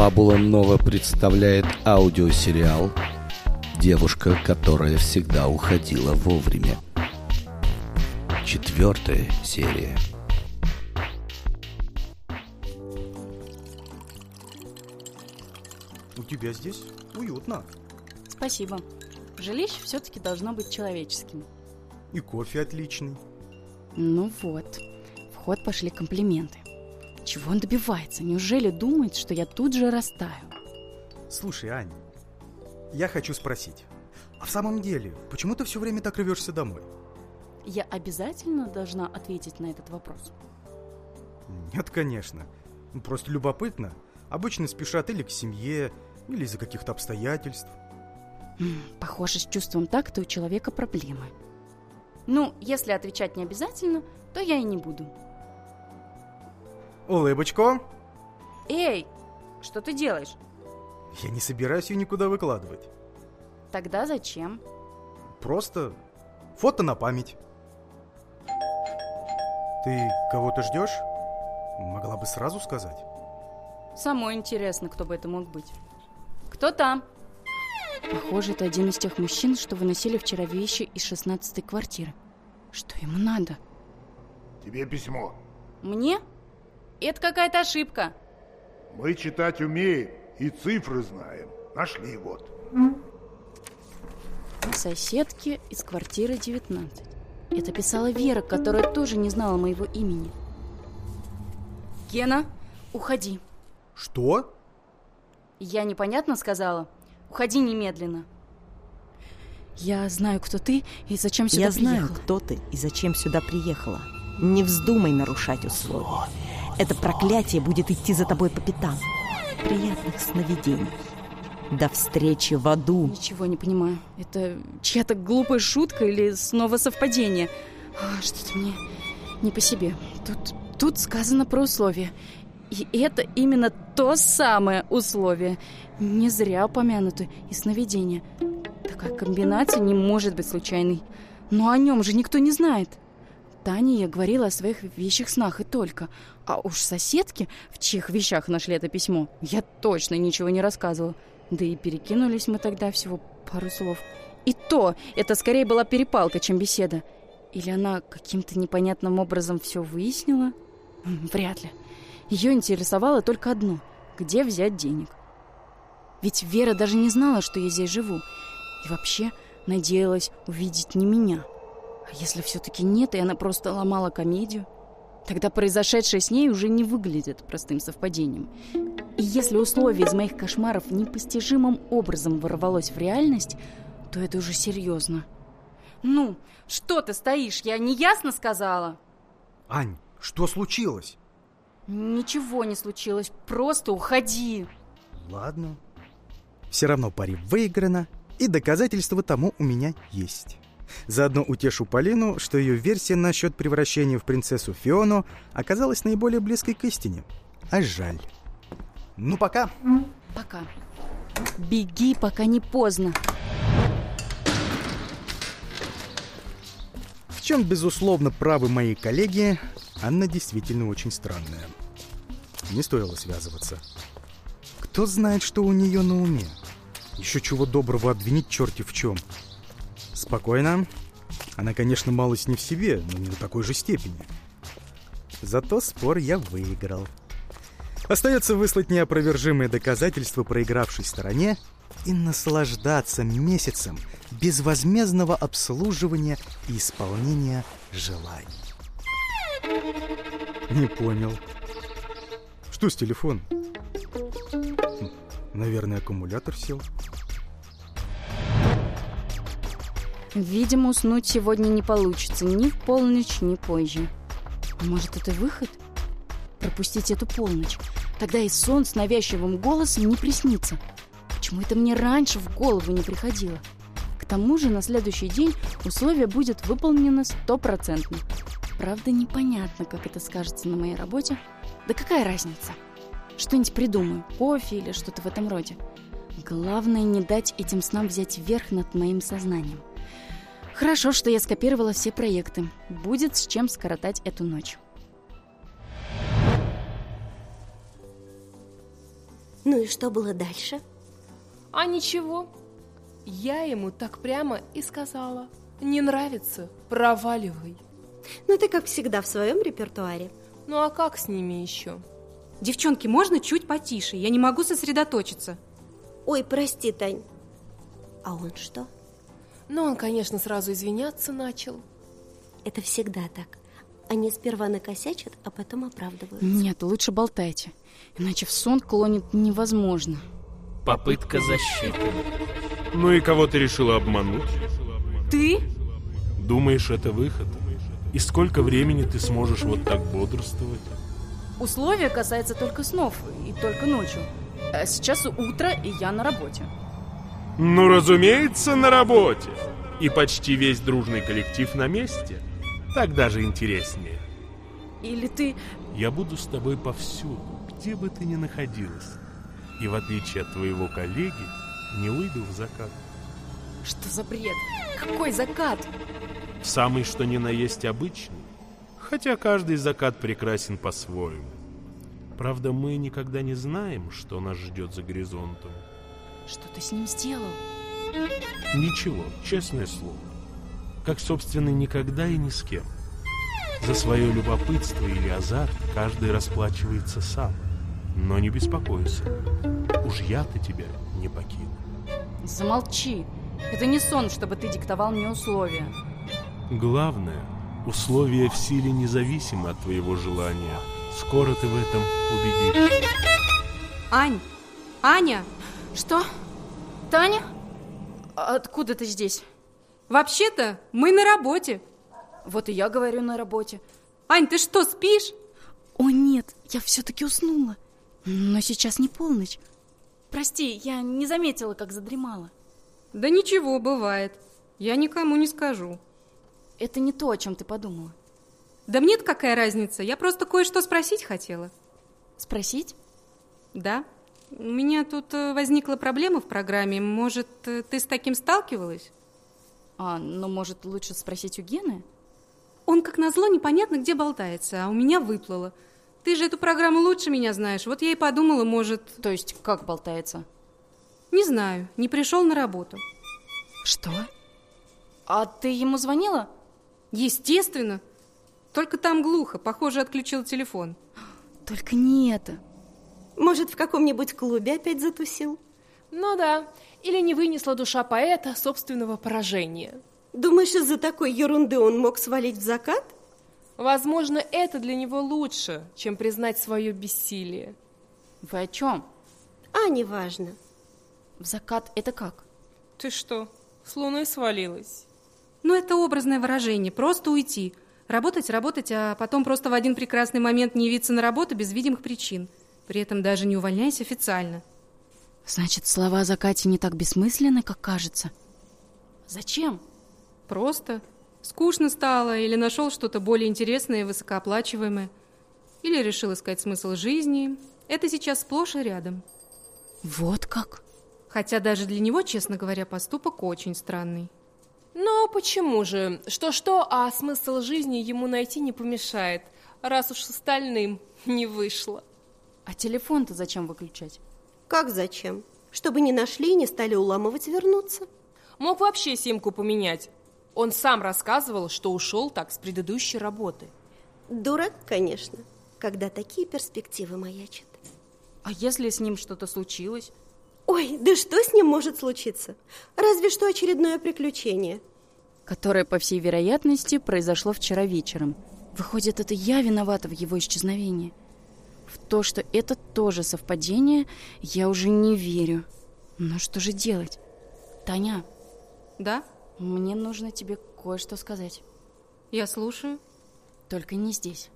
Фабула Нова представляет аудиосериал «Девушка, которая всегда уходила вовремя». Четвертая серия. У тебя здесь уютно. Спасибо. Жилище все-таки должно быть человеческим. И кофе отличный. Ну вот, в ход пошли комплименты. Чего он добивается? Неужели думает, что я тут же растаю? Слушай, Аня, я хочу спросить. А в самом деле, почему ты все время так рвешься домой? Я обязательно должна ответить на этот вопрос? Нет, конечно. Просто любопытно. Обычно спешат или к семье, или из-за каких-то обстоятельств. Похоже, с чувством такта у человека проблемы. Ну, если отвечать не обязательно, то я и не буду. Улыбочку. Эй, что ты делаешь? Я не собираюсь ее никуда выкладывать. Тогда зачем? Просто фото на память. Ты кого-то ждешь? Могла бы сразу сказать. Самой интересно, кто бы это мог быть. Кто там? Похоже, это один из тех мужчин, что выносили вчера вещи из шестнадцатой квартиры. Что ему надо? Тебе письмо. Мне? Это какая-то ошибка. Мы читать умеем и цифры знаем. Нашли вот. Соседки из квартиры 19. Это писала Вера, которая тоже не знала моего имени. Гена, уходи. Что? Я непонятно сказала? Уходи немедленно. Я знаю, кто ты и зачем сюда Я знаю, приехала. кто ты и зачем сюда приехала. Не вздумай нарушать условия. Это проклятие будет идти за тобой по пятам. Приятных сновидений. До встречи в аду. Ничего не понимаю. Это чья-то глупая шутка или снова совпадение? А, Что-то мне не по себе. Тут, тут сказано про условия. И это именно то самое условие. Не зря упомянуто и сновидение. Такая комбинация не может быть случайной. Но о нем же никто не знает. Таня я говорила о своих вещих снах и только. А уж соседки, в чьих вещах нашли это письмо, я точно ничего не рассказывала. Да и перекинулись мы тогда всего пару слов. И то, это скорее была перепалка, чем беседа. Или она каким-то непонятным образом все выяснила? Вряд ли. Ее интересовало только одно – где взять денег. Ведь Вера даже не знала, что я здесь живу. И вообще надеялась увидеть не меня. А если все-таки нет, и она просто ломала комедию? Тогда произошедшее с ней уже не выглядит простым совпадением. И если условие из моих кошмаров непостижимым образом ворвалось в реальность, то это уже серьезно. Ну, что ты стоишь? Я неясно сказала? Ань, что случилось? Ничего не случилось, просто уходи. Ладно. Все равно пари выиграно, и доказательства тому у меня есть. Заодно утешу Полину, что ее версия насчет превращения в принцессу Фиону оказалась наиболее близкой к истине. А жаль. Ну, пока. Пока. Беги, пока не поздно. В чем, безусловно, правы мои коллеги, Анна действительно очень странная. Не стоило связываться. Кто знает, что у нее на уме? Еще чего доброго обвинить черти в чем. Спокойно. Она, конечно, малость не в себе, но не до такой же степени. Зато спор я выиграл. Остается выслать неопровержимые доказательства проигравшей стороне и наслаждаться месяцем безвозмездного обслуживания и исполнения желаний. Не понял. Что с телефоном? Наверное, аккумулятор сел. Видимо, уснуть сегодня не получится ни в полночь, ни позже. Может, это выход? Пропустить эту полночь. Тогда и сон с навязчивым голосом не приснится. Почему это мне раньше в голову не приходило? К тому же на следующий день условие будет выполнено стопроцентно. Правда, непонятно, как это скажется на моей работе. Да какая разница? Что-нибудь придумаю, кофе или что-то в этом роде. Главное, не дать этим снам взять верх над моим сознанием. Хорошо, что я скопировала все проекты. Будет с чем скоротать эту ночь. Ну и что было дальше? А ничего. Я ему так прямо и сказала. Не нравится, проваливай. Ну ты, как всегда, в своем репертуаре. Ну а как с ними еще? Девчонки, можно чуть потише? Я не могу сосредоточиться. Ой, прости, Тань. А он что? Ну, он, конечно, сразу извиняться начал. Это всегда так. Они сперва накосячат, а потом оправдываются. Нет, лучше болтайте. Иначе в сон клонит невозможно. Попытка защиты. Ну и кого ты решила обмануть? Ты? Думаешь, это выход? И сколько времени ты сможешь вот так бодрствовать? Условие касается только снов и только ночью. А сейчас утро, и я на работе. Ну, разумеется, на работе. И почти весь дружный коллектив на месте. Так даже интереснее. Или ты... Я буду с тобой повсюду, где бы ты ни находилась. И в отличие от твоего коллеги, не уйду в закат. Что за бред? Какой закат? Самый что ни на есть обычный. Хотя каждый закат прекрасен по-своему. Правда, мы никогда не знаем, что нас ждет за горизонтом. Что ты с ним сделал? Ничего, честное слово. Как, собственно, никогда и ни с кем. За свое любопытство или азарт каждый расплачивается сам. Но не беспокойся. Уж я-то тебя не покину. Замолчи. Это не сон, чтобы ты диктовал мне условия. Главное, условия в силе независимы от твоего желания. Скоро ты в этом убедишься. Ань! Аня! Что? Таня? Откуда ты здесь? Вообще-то мы на работе. Вот и я говорю на работе. Ань, ты что, спишь? О нет, я все-таки уснула. Но сейчас не полночь. Прости, я не заметила, как задремала. Да ничего, бывает. Я никому не скажу. Это не то, о чем ты подумала. Да мне-то какая разница? Я просто кое-что спросить хотела. Спросить? Да. У меня тут э, возникла проблема в программе. Может, э, ты с таким сталкивалась? А, ну, может, лучше спросить у Гены? Он, как назло, непонятно где болтается, а у меня выплыло. Ты же эту программу лучше меня знаешь. Вот я и подумала, может... То есть, как болтается? Не знаю, не пришел на работу. Что? А ты ему звонила? Естественно. Только там глухо, похоже, отключил телефон. Только не это. Может, в каком-нибудь клубе опять затусил? Ну да, или не вынесла душа поэта собственного поражения. Думаешь, из-за такой ерунды он мог свалить в закат? Возможно, это для него лучше, чем признать свое бессилие. Вы о чем? А, неважно. В закат это как? Ты что, с луны свалилась? Ну, это образное выражение, просто уйти. Работать, работать, а потом просто в один прекрасный момент не явиться на работу без видимых причин. При этом даже не увольняясь официально. Значит, слова закате не так бессмысленны, как кажется. Зачем? Просто. Скучно стало, или нашел что-то более интересное и высокооплачиваемое. Или решил искать смысл жизни. Это сейчас сплошь и рядом. Вот как? Хотя даже для него, честно говоря, поступок очень странный. Но почему же? Что-что, а смысл жизни ему найти не помешает, раз уж с остальным не вышло. А телефон-то зачем выключать? Как зачем? Чтобы не нашли и не стали уламывать вернуться. Мог вообще симку поменять. Он сам рассказывал, что ушел так с предыдущей работы. Дурак, конечно, когда такие перспективы маячат. А если с ним что-то случилось? Ой, да что с ним может случиться? Разве что очередное приключение. Которое, по всей вероятности, произошло вчера вечером. Выходит, это я виновата в его исчезновении. В то, что это тоже совпадение, я уже не верю. Но что же делать? Таня. Да? Мне нужно тебе кое-что сказать. Я слушаю. Только не здесь.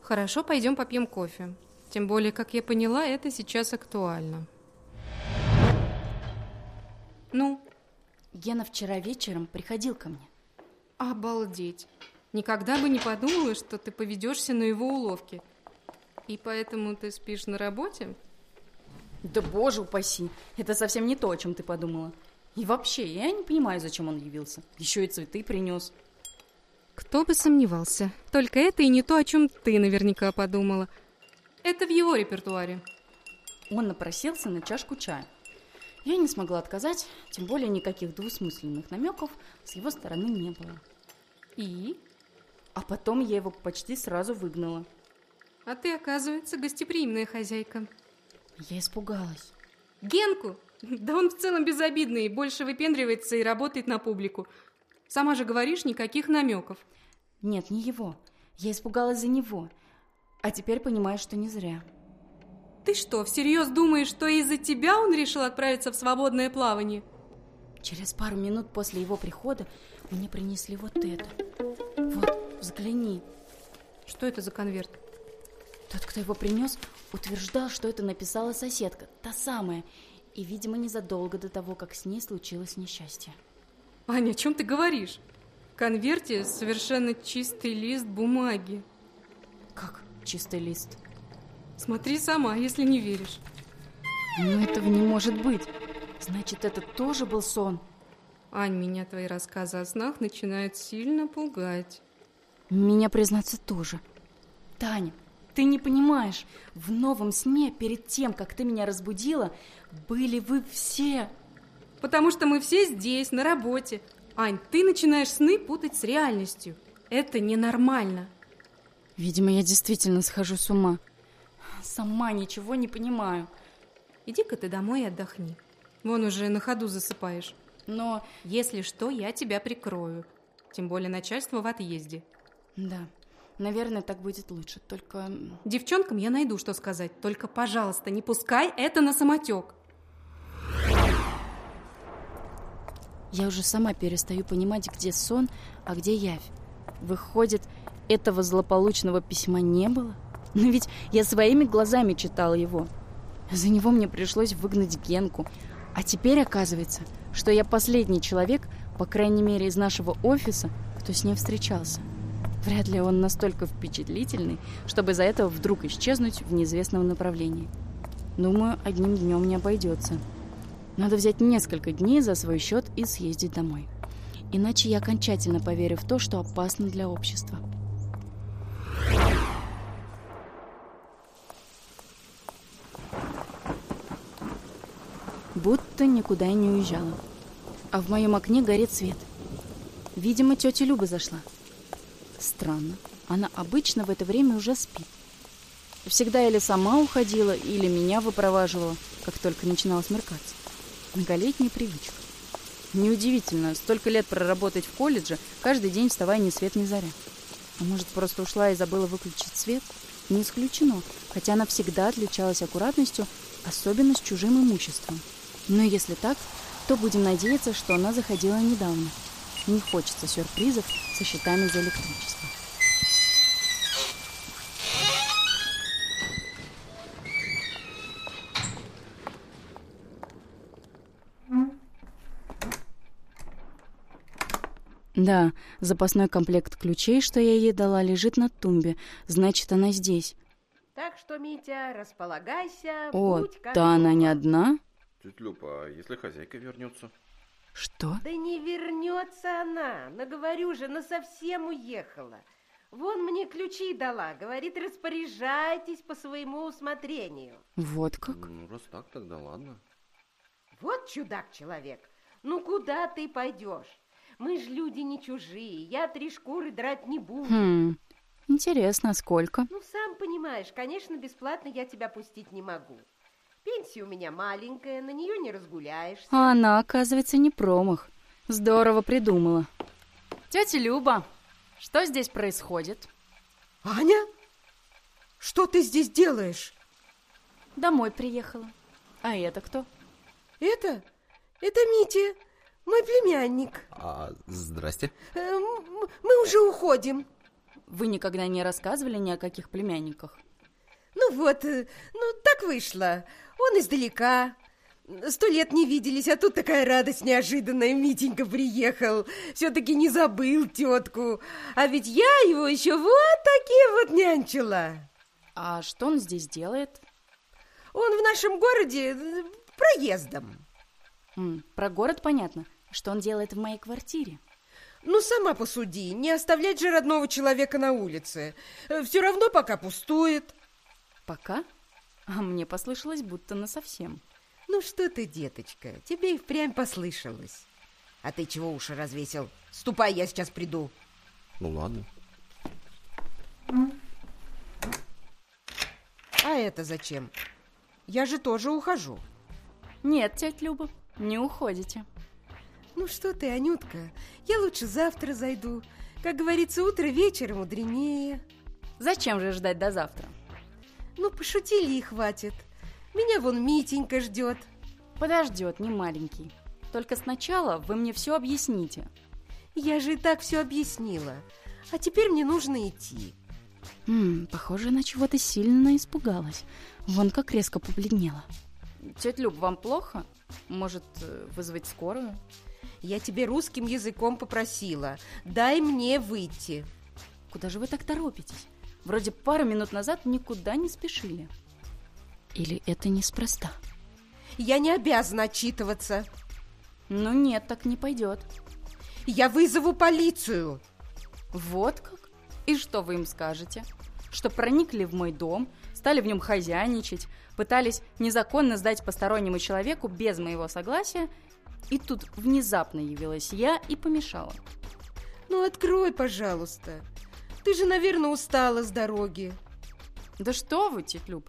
Хорошо, пойдем попьем кофе. Тем более, как я поняла, это сейчас актуально. Ну? Гена вчера вечером приходил ко мне. Обалдеть. Никогда бы не подумала, что ты поведешься на его уловки. И поэтому ты спишь на работе? Да боже упаси, это совсем не то, о чем ты подумала. И вообще, я не понимаю, зачем он явился. Еще и цветы принес. Кто бы сомневался. Только это и не то, о чем ты наверняка подумала. Это в его репертуаре. Он напросился на чашку чая. Я не смогла отказать, тем более никаких двусмысленных намеков с его стороны не было. И? А потом я его почти сразу выгнала. А ты, оказывается, гостеприимная хозяйка. Я испугалась. Генку? Да он в целом безобидный, больше выпендривается и работает на публику. Сама же говоришь, никаких намеков. Нет, не его. Я испугалась за него. А теперь понимаю, что не зря. Ты что, всерьез думаешь, что из-за тебя он решил отправиться в свободное плавание? Через пару минут после его прихода мне принесли вот это. Вот, взгляни. Что это за конверт? Тот, кто его принес, утверждал, что это написала соседка, та самая, и, видимо, незадолго до того, как с ней случилось несчастье. Аня, о чем ты говоришь? В конверте совершенно чистый лист бумаги. Как чистый лист? Смотри сама, если не веришь. Но этого не может быть. Значит, это тоже был сон. Ань, меня твои рассказы о снах начинают сильно пугать. Меня, признаться, тоже. Таня, ты не понимаешь, в новом сне, перед тем, как ты меня разбудила, были вы все. Потому что мы все здесь, на работе. Ань, ты начинаешь сны путать с реальностью. Это ненормально. Видимо, я действительно схожу с ума. Сама ничего не понимаю. Иди-ка ты домой и отдохни. Вон уже на ходу засыпаешь. Но, если что, я тебя прикрою. Тем более начальство в отъезде. Да, наверное, так будет лучше. Только... Девчонкам я найду, что сказать. Только, пожалуйста, не пускай это на самотек. Я уже сама перестаю понимать, где сон, а где явь. Выходит, этого злополучного письма не было? Но ведь я своими глазами читала его. За него мне пришлось выгнать Генку. А теперь оказывается, что я последний человек, по крайней мере из нашего офиса, кто с ней встречался. Вряд ли он настолько впечатлительный, чтобы из-за этого вдруг исчезнуть в неизвестном направлении. Думаю, одним днем не обойдется. Надо взять несколько дней за свой счет и съездить домой. Иначе я окончательно поверю в то, что опасно для общества. Будто никуда и не уезжала. А в моем окне горит свет. Видимо, тетя Люба зашла. Странно. Она обычно в это время уже спит. Всегда или сама уходила, или меня выпроваживала, как только начинала смеркаться. Многолетняя привычка. Неудивительно, столько лет проработать в колледже, каждый день вставая ни свет ни заря. А может, просто ушла и забыла выключить свет? Не исключено, хотя она всегда отличалась аккуратностью, особенно с чужим имуществом. Но если так, то будем надеяться, что она заходила недавно. Не хочется сюрпризов со счетами за электричество. Да, запасной комплект ключей, что я ей дала, лежит на тумбе. Значит, она здесь. Так что, Митя, располагайся, О, да она не одна? Тетя Люба, а если хозяйка вернется? Что? Да не вернется она, но говорю же, на совсем уехала. Вон мне ключи дала, говорит, распоряжайтесь по своему усмотрению. Вот как? Ну, раз так, тогда ладно. Вот чудак-человек, ну куда ты пойдешь? Мы ж люди не чужие, я три шкуры драть не буду. Хм, интересно, сколько? Ну, сам понимаешь, конечно, бесплатно я тебя пустить не могу. Пенсия у меня маленькая, на нее не разгуляешься. А она, оказывается, не промах. Здорово придумала. Тетя Люба, что здесь происходит? Аня? Что ты здесь делаешь? Домой приехала. А это кто? Это? Это Митя, мой племянник. А, здрасте. Э, Мы уже уходим. Вы никогда не рассказывали ни о каких племянниках? Ну вот, э, ну так вышло. Он издалека. Сто лет не виделись, а тут такая радость неожиданная. Митенька приехал. Все-таки не забыл тетку. А ведь я его еще вот такие вот нянчила. А что он здесь делает? Он в нашем городе э, проездом. М, про город понятно. Что он делает в моей квартире? Ну, сама посуди, не оставлять же родного человека на улице. Все равно пока пустует. Пока? А мне послышалось, будто на совсем. Ну что ты, деточка, тебе и впрямь послышалось. А ты чего уши развесил? Ступай, я сейчас приду. Ну ладно. А это зачем? Я же тоже ухожу. Нет, тетя Люба, не уходите. Ну что ты, Анютка, я лучше завтра зайду. Как говорится, утро вечера мудренее. Зачем же ждать до завтра? Ну, пошутили и хватит. Меня вон Митенька ждет. Подождет, не маленький. Только сначала вы мне все объясните. Я же и так все объяснила. А теперь мне нужно идти. М -м, похоже, она чего-то сильно испугалась. Вон как резко побледнела. Тетя Люб, вам плохо? Может, э, вызвать скорую? Я тебе русским языком попросила. Дай мне выйти. Куда же вы так торопитесь? Вроде пару минут назад никуда не спешили. Или это неспроста? Я не обязана отчитываться. Ну нет, так не пойдет. Я вызову полицию. Вот как? И что вы им скажете? Что проникли в мой дом, стали в нем хозяйничать, пытались незаконно сдать постороннему человеку без моего согласия, и тут внезапно явилась я и помешала. Ну, открой, пожалуйста. Ты же, наверное, устала с дороги. Да что вы, тетя Люб,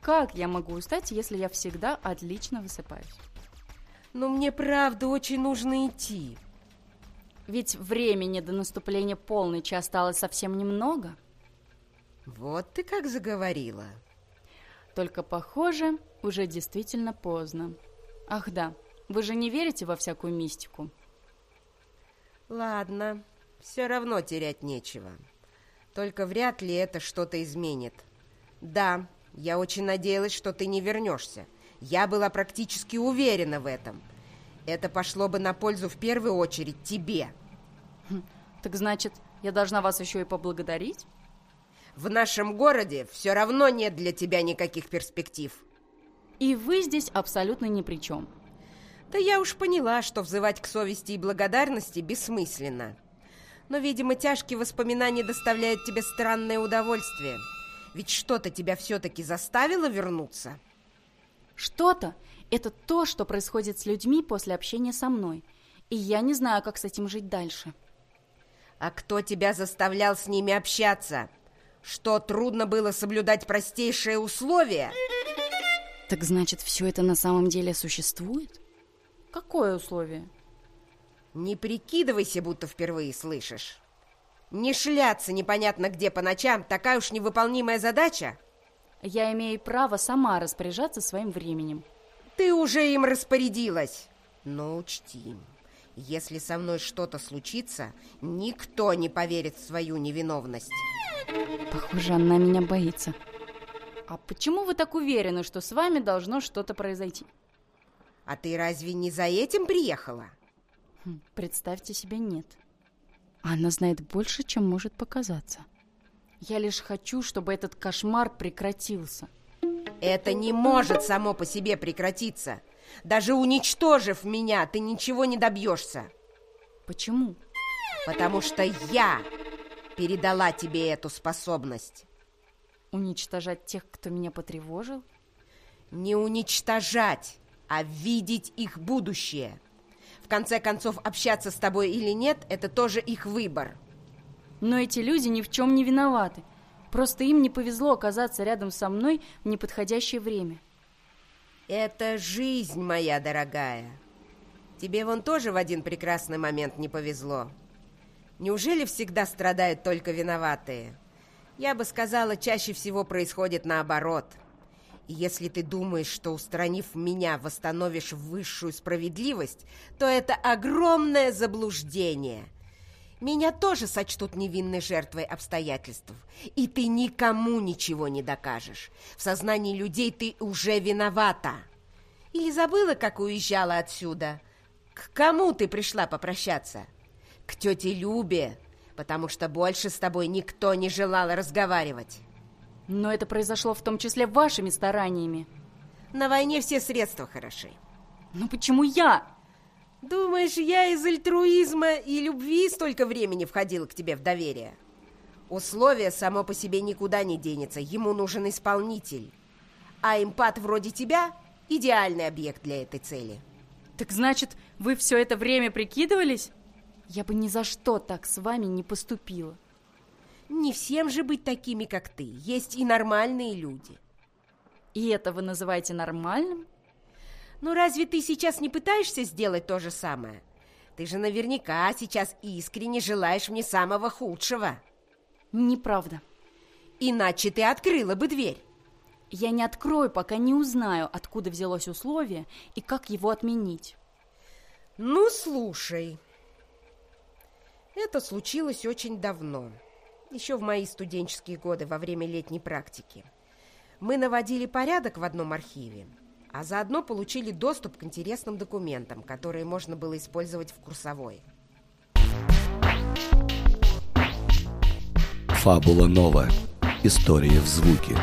как я могу устать, если я всегда отлично высыпаюсь? Но мне правда очень нужно идти. Ведь времени до наступления полночи осталось совсем немного. Вот ты как заговорила. Только, похоже, уже действительно поздно. Ах да, вы же не верите во всякую мистику? Ладно, все равно терять нечего. Только вряд ли это что-то изменит. Да, я очень надеялась, что ты не вернешься. Я была практически уверена в этом. Это пошло бы на пользу в первую очередь тебе. Хм, так значит, я должна вас еще и поблагодарить? В нашем городе все равно нет для тебя никаких перспектив. И вы здесь абсолютно ни при чем. Да я уж поняла, что взывать к совести и благодарности бессмысленно. Но, видимо, тяжкие воспоминания доставляют тебе странное удовольствие. Ведь что-то тебя все-таки заставило вернуться. Что-то – это то, что происходит с людьми после общения со мной. И я не знаю, как с этим жить дальше. А кто тебя заставлял с ними общаться? Что, трудно было соблюдать простейшие условия? Так значит, все это на самом деле существует? Какое условие? Не прикидывайся, будто впервые слышишь. Не шляться непонятно где по ночам, такая уж невыполнимая задача. Я имею право сама распоряжаться своим временем. Ты уже им распорядилась. Но учти, если со мной что-то случится, никто не поверит в свою невиновность. Похоже, она меня боится. А почему вы так уверены, что с вами должно что-то произойти? А ты разве не за этим приехала? Представьте себе, нет. Она знает больше, чем может показаться. Я лишь хочу, чтобы этот кошмар прекратился. Это не может само по себе прекратиться. Даже уничтожив меня, ты ничего не добьешься. Почему? Потому что я передала тебе эту способность. Уничтожать тех, кто меня потревожил? Не уничтожать, а видеть их будущее. В конце концов, общаться с тобой или нет, это тоже их выбор. Но эти люди ни в чем не виноваты. Просто им не повезло оказаться рядом со мной в неподходящее время. Это жизнь, моя дорогая. Тебе вон тоже в один прекрасный момент не повезло. Неужели всегда страдают только виноватые? Я бы сказала, чаще всего происходит наоборот. Если ты думаешь, что устранив меня, восстановишь высшую справедливость, то это огромное заблуждение. Меня тоже сочтут невинной жертвой обстоятельств. И ты никому ничего не докажешь. В сознании людей ты уже виновата. Или забыла, как уезжала отсюда? К кому ты пришла попрощаться? К тете Любе, потому что больше с тобой никто не желал разговаривать. Но это произошло в том числе вашими стараниями. На войне все средства хороши. Но почему я? Думаешь, я из альтруизма и любви столько времени входила к тебе в доверие? Условие само по себе никуда не денется, ему нужен исполнитель. А эмпат вроде тебя – идеальный объект для этой цели. Так значит, вы все это время прикидывались? Я бы ни за что так с вами не поступила. Не всем же быть такими, как ты. Есть и нормальные люди. И это вы называете нормальным? Ну разве ты сейчас не пытаешься сделать то же самое? Ты же наверняка сейчас искренне желаешь мне самого худшего. Неправда. Иначе ты открыла бы дверь. Я не открою, пока не узнаю, откуда взялось условие и как его отменить. Ну, слушай. Это случилось очень давно. Еще в мои студенческие годы, во время летней практики. Мы наводили порядок в одном архиве, а заодно получили доступ к интересным документам, которые можно было использовать в курсовой. Фабула Нова. История в звуке.